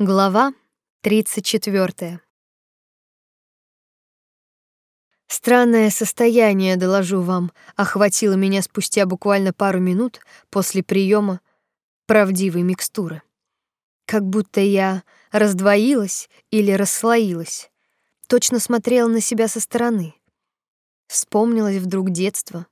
Глава 34. Странное состояние, доложу вам, охватило меня спустя буквально пару минут после приема правдивой микстуры. Как будто я раздвоилась или расслоилась. Точно смотрела на себя со стороны. Вспомнилось вдруг детство.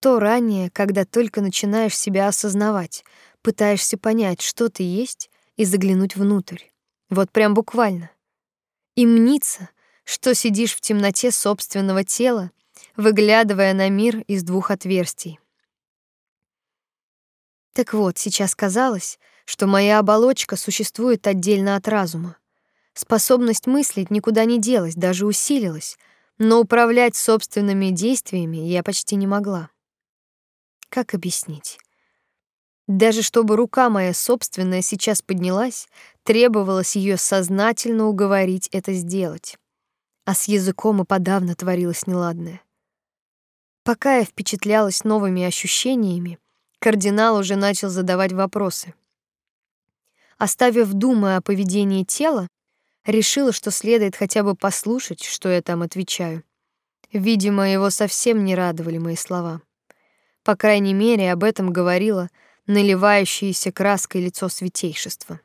То ранее, когда только начинаешь себя осознавать, пытаешься понять, что ты есть, и заглянуть внутрь. Вот прям буквально. И мнится, что сидишь в темноте собственного тела, выглядывая на мир из двух отверстий. Так вот, сейчас казалось, что моя оболочка существует отдельно от разума. Способность мыслить никуда не делась, даже усилилась, но управлять собственными действиями я почти не могла. Как объяснить? Даже чтобы рука моя собственная сейчас поднялась, требовалось ее сознательно уговорить это сделать. А с языком и подавно творилось неладное. Пока я впечатлялась новыми ощущениями, кардинал уже начал задавать вопросы. Оставив думы о поведении тела, решила, что следует хотя бы послушать, что я там отвечаю. Видимо, его совсем не радовали мои слова. По крайней мере, об этом говорила наливающееся краской лицо святейшества.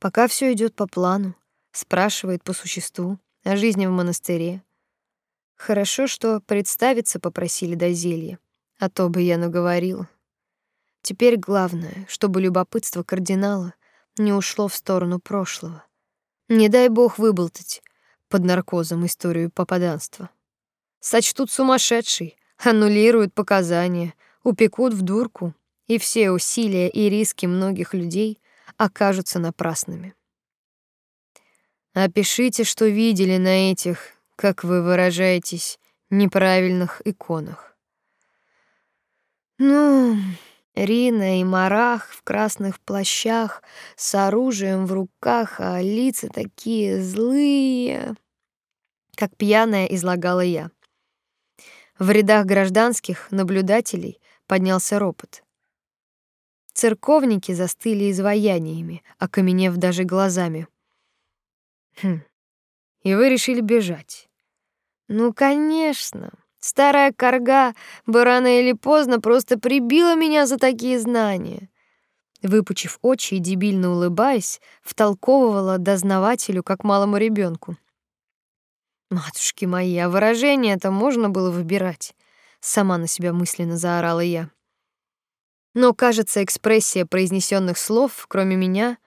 Пока все идет по плану, спрашивает по существу о жизни в монастыре. Хорошо, что представиться попросили до зелья, а то бы я наговорила. Теперь главное, чтобы любопытство кардинала не ушло в сторону прошлого. Не дай бог выболтать под наркозом историю попаданства. Сочтут сумасшедший, аннулируют показания, упекут в дурку, и все усилия и риски многих людей окажутся напрасными. Опишите, что видели на этих, как вы выражаетесь, неправильных иконах. Ну, Рина и Марах в красных плащах с оружием в руках, а лица такие злые, как пьяная излагала я. В рядах гражданских наблюдателей поднялся ропот. Церковники застыли изваяниями, окаменев даже глазами. Хм. И вы решили бежать? Ну, конечно. Старая корга бы рано или поздно просто прибила меня за такие знания. Выпучив очи и дебильно улыбаясь, втолковывала дознавателю как малому ребенку. Матушки мои, а выражение-то можно было выбирать. Сама на себя мысленно заорала я. Но, кажется, экспрессия произнесенных слов, кроме меня,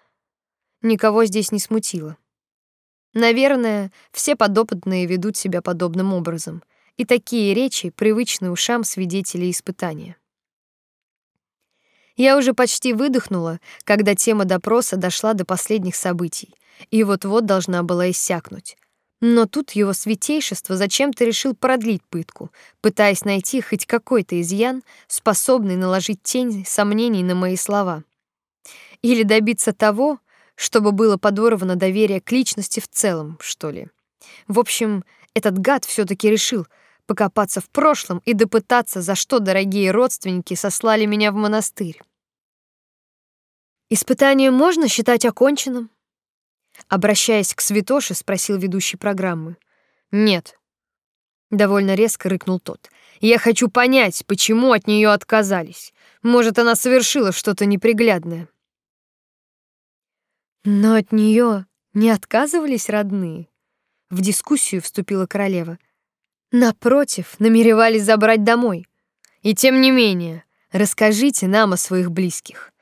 никого здесь не смутила. Наверное, все подопытные ведут себя подобным образом, и такие речи привычны ушам свидетелей испытания. Я уже почти выдохнула, когда тема допроса дошла до последних событий, и вот-вот должна была иссякнуть. Но тут его святейшество зачем-то решил продлить пытку, пытаясь найти хоть какой-то изъян, способный наложить тень сомнений на мои слова. Или добиться того, чтобы было подорвано доверие к личности в целом, что ли. В общем, этот гад все таки решил покопаться в прошлом и допытаться, за что дорогие родственники сослали меня в монастырь. Испытание можно считать оконченным? Обращаясь к Святоше, спросил ведущий программы. Нет. Довольно резко рыкнул тот. Я хочу понять, почему от нее отказались. Может, она совершила что-то неприглядное. Но от нее не отказывались родные. В дискуссию вступила королева. Напротив, намеревались забрать домой. И тем не менее, расскажите нам о своих близких.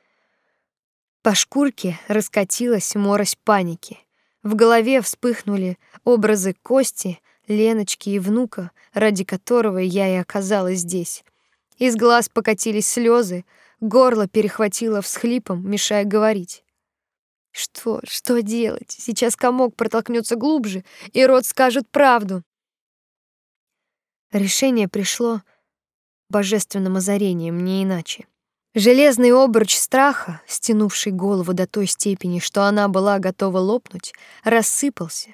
По шкурке раскатилась морось паники. В голове вспыхнули образы Кости, Леночки и внука, ради которого я и оказалась здесь. Из глаз покатились слезы, горло перехватило всхлипом, мешая говорить. Что, что делать? Сейчас комок протолкнется глубже, и рот скажет правду. Решение пришло божественным озарением, не иначе. Железный обруч страха, стянувший голову до той степени, что она была готова лопнуть, рассыпался,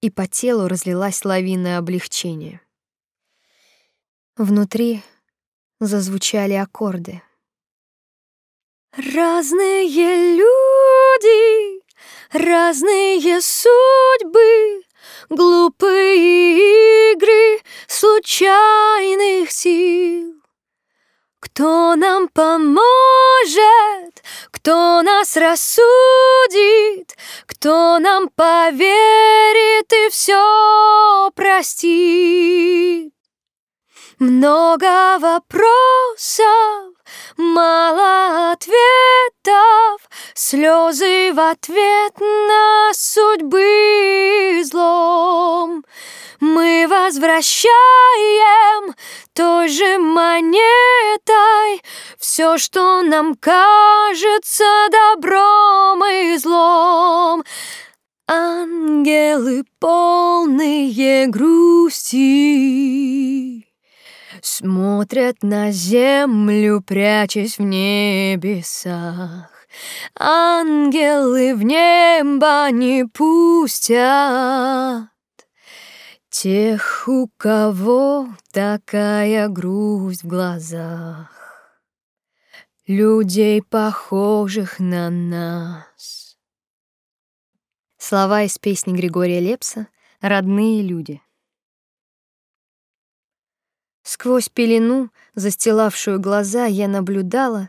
и по телу разлилась лавина облегчения. Внутри зазвучали аккорды. Разные люди, разные судьбы, глупые игры случайных сил. Кто нам поможет, кто нас рассудит, кто нам поверит и все простит. Много вопросов, мало ответов, слезы в ответ на судьбы злом. Мы возвращаем той же монетой все, что нам кажется добром и злом. Ангелы полные грусти Смотрят на землю, прячась в небесах. Ангелы в небо не пустят Тех, у кого такая грусть в глазах, Людей, похожих на нас. Слова из песни Григория Лепса «Родные люди». Сквозь пелену, застилавшую глаза, я наблюдала,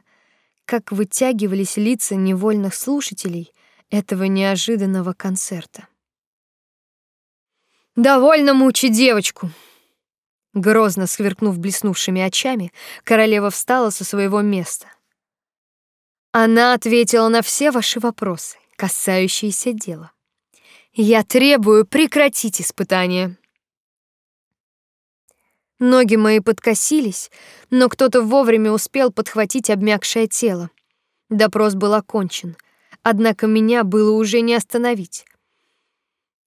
как вытягивались лица невольных слушателей этого неожиданного концерта. Довольно мучить девочку. Грозно сверкнув блеснувшими очами, королева встала со своего места. Она ответила на все ваши вопросы, касающиеся дела. Я требую прекратить испытания. Ноги мои подкосились, но кто-то вовремя успел подхватить обмякшее тело. Допрос был окончен, однако меня было уже не остановить.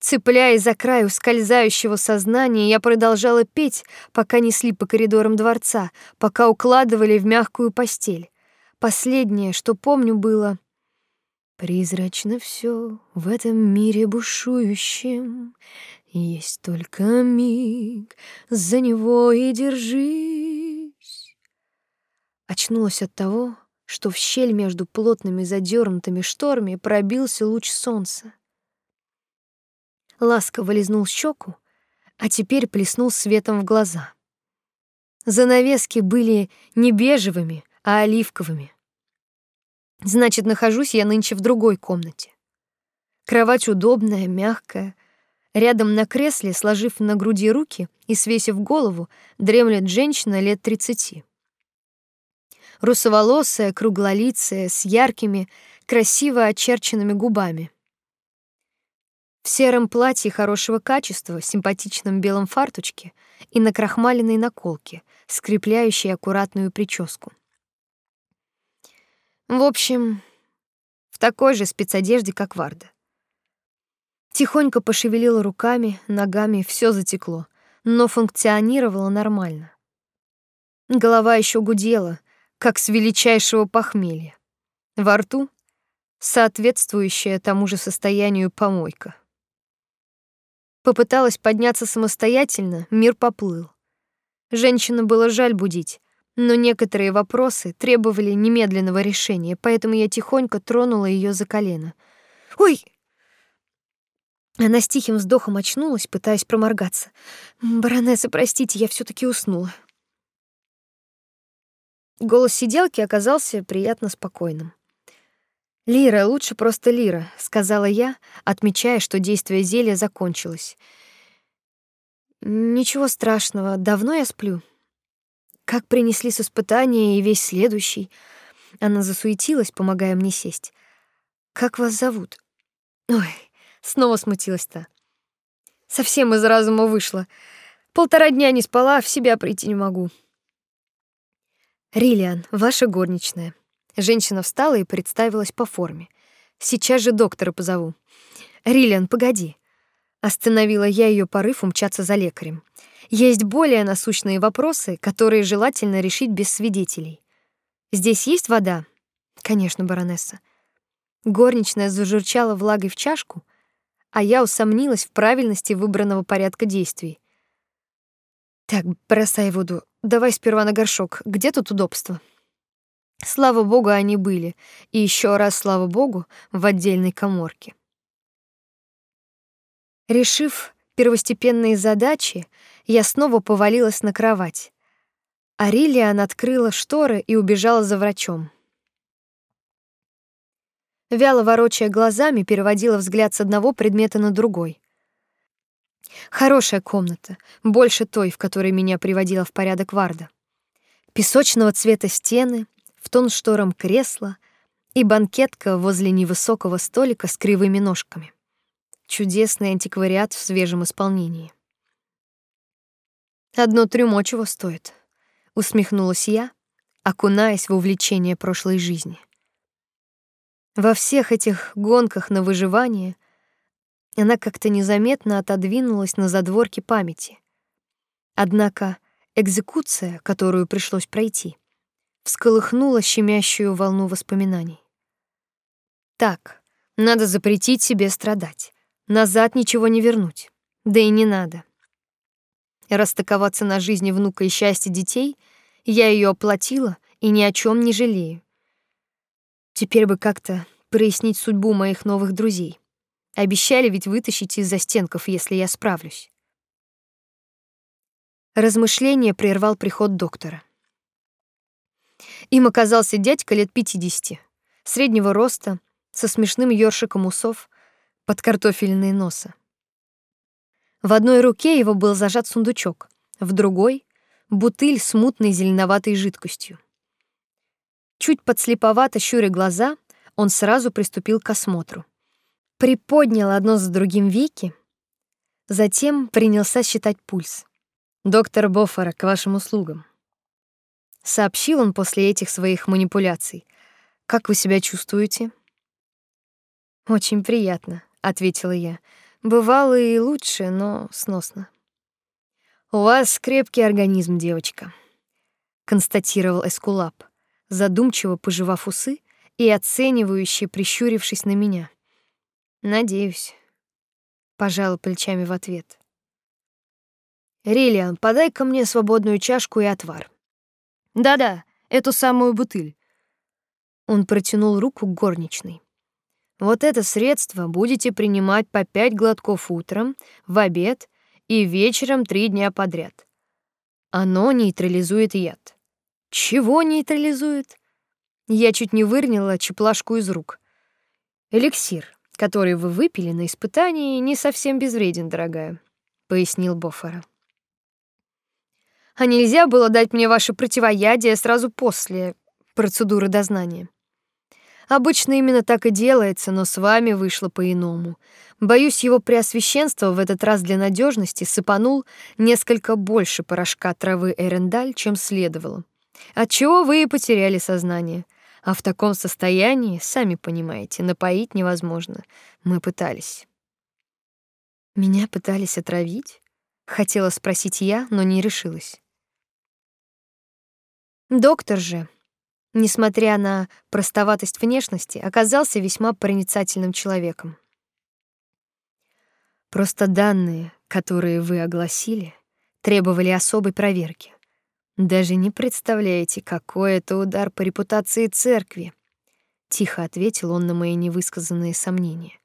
Цепляясь за край ускользающего сознания, я продолжала петь, пока несли по коридорам дворца, пока укладывали в мягкую постель. Последнее, что помню, было Призрачно все в этом мире бушующем, Есть только миг, за него и держись. Очнулась от того, что в щель между плотными задернутыми шторами пробился луч солнца ласково лизнул щеку, а теперь плеснул светом в глаза. Занавески были не бежевыми, а оливковыми. Значит, нахожусь я нынче в другой комнате. Кровать удобная, мягкая. Рядом на кресле, сложив на груди руки и свесив голову, дремлет женщина лет тридцати. Русоволосая, круглолицая, с яркими, красиво очерченными губами. В сером платье хорошего качества, симпатичном белом фартучке и на крахмаленной наколке, скрепляющей аккуратную прическу. В общем, в такой же спецодежде, как Варда. Тихонько пошевелила руками, ногами, все затекло, но функционировало нормально. Голова еще гудела, как с величайшего похмелья. Во рту соответствующая тому же состоянию помойка. Попыталась подняться самостоятельно, мир поплыл. Женщину было жаль будить, но некоторые вопросы требовали немедленного решения, поэтому я тихонько тронула ее за колено. «Ой!» Она с тихим вздохом очнулась, пытаясь проморгаться. «Баронесса, простите, я все таки уснула». Голос сиделки оказался приятно спокойным. Лира, лучше просто Лира, сказала я, отмечая, что действие зелья закончилось. Ничего страшного, давно я сплю. Как принесли с испытания и весь следующий. Она засуетилась, помогая мне сесть. Как вас зовут? Ой, снова смутилась-то. Совсем из разума вышла. Полтора дня не спала, в себя прийти не могу. Рилиан, ваша горничная. Женщина встала и представилась по форме. Сейчас же доктора позову. Рилиан, погоди. Остановила я ее порыв умчаться за лекарем. Есть более насущные вопросы, которые желательно решить без свидетелей. Здесь есть вода? Конечно, баронесса. Горничная зажурчала влагой в чашку, а я усомнилась в правильности выбранного порядка действий. Так, бросай воду. Давай сперва на горшок. Где тут удобство? Слава богу, они были, и еще раз слава богу, в отдельной каморке. Решив первостепенные задачи, я снова повалилась на кровать. Арилиан открыла шторы и убежала за врачом. Вяло ворочая глазами, переводила взгляд с одного предмета на другой. Хорошая комната, больше той, в которой меня приводила в порядок Варда. Песочного цвета стены, в тон шторам кресла и банкетка возле невысокого столика с кривыми ножками. Чудесный антиквариат в свежем исполнении. Одно трюмо чего стоит, усмехнулась я, окунаясь в увлечение прошлой жизни. Во всех этих гонках на выживание она как-то незаметно отодвинулась на задворки памяти. Однако экзекуция, которую пришлось пройти, всколыхнула щемящую волну воспоминаний. Так, надо запретить себе страдать. Назад ничего не вернуть. Да и не надо. Расстыковаться на жизни внука и счастье детей я ее оплатила и ни о чем не жалею. Теперь бы как-то прояснить судьбу моих новых друзей. Обещали ведь вытащить из застенков, если я справлюсь. Размышление прервал приход доктора. Им оказался дядька лет пятидесяти, среднего роста, со смешным ёршиком усов, под картофельные носы. В одной руке его был зажат сундучок, в другой — бутыль с мутной зеленоватой жидкостью. Чуть подслеповато щуря глаза, он сразу приступил к осмотру. Приподнял одно за другим веки, затем принялся считать пульс. «Доктор Боффора, к вашим услугам», — сообщил он после этих своих манипуляций. «Как вы себя чувствуете?» «Очень приятно», — ответила я. «Бывало и лучше, но сносно». «У вас крепкий организм, девочка», — констатировал Эскулап задумчиво пожевав усы и оценивающе прищурившись на меня. Надеюсь, пожала плечами в ответ. Рилиан, подай-ка мне свободную чашку и отвар. Да-да, эту самую бутыль. Он протянул руку к горничной. Вот это средство будете принимать по пять глотков утром, в обед и вечером три дня подряд. Оно нейтрализует яд. Чего нейтрализует? Я чуть не выронила чеплашку из рук. Эликсир, который вы выпили на испытании, не совсем безвреден, дорогая, пояснил Бофора. А нельзя было дать мне ваше противоядие сразу после процедуры дознания. Обычно именно так и делается, но с вами вышло по-иному. Боюсь, его преосвященство в этот раз для надежности сыпанул несколько больше порошка травы эрендаль, чем следовало отчего вы и потеряли сознание. А в таком состоянии, сами понимаете, напоить невозможно. Мы пытались. Меня пытались отравить? Хотела спросить я, но не решилась. Доктор же, несмотря на простоватость внешности, оказался весьма проницательным человеком. Просто данные, которые вы огласили, требовали особой проверки. Даже не представляете, какой это удар по репутации церкви, тихо ответил он на мои невысказанные сомнения.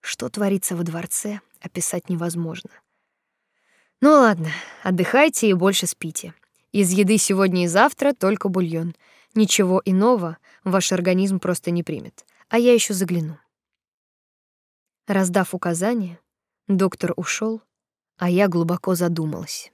Что творится во дворце, описать невозможно. Ну ладно, отдыхайте и больше спите. Из еды сегодня и завтра только бульон. Ничего иного ваш организм просто не примет. А я еще загляну. Раздав указания, доктор ушел, а я глубоко задумалась.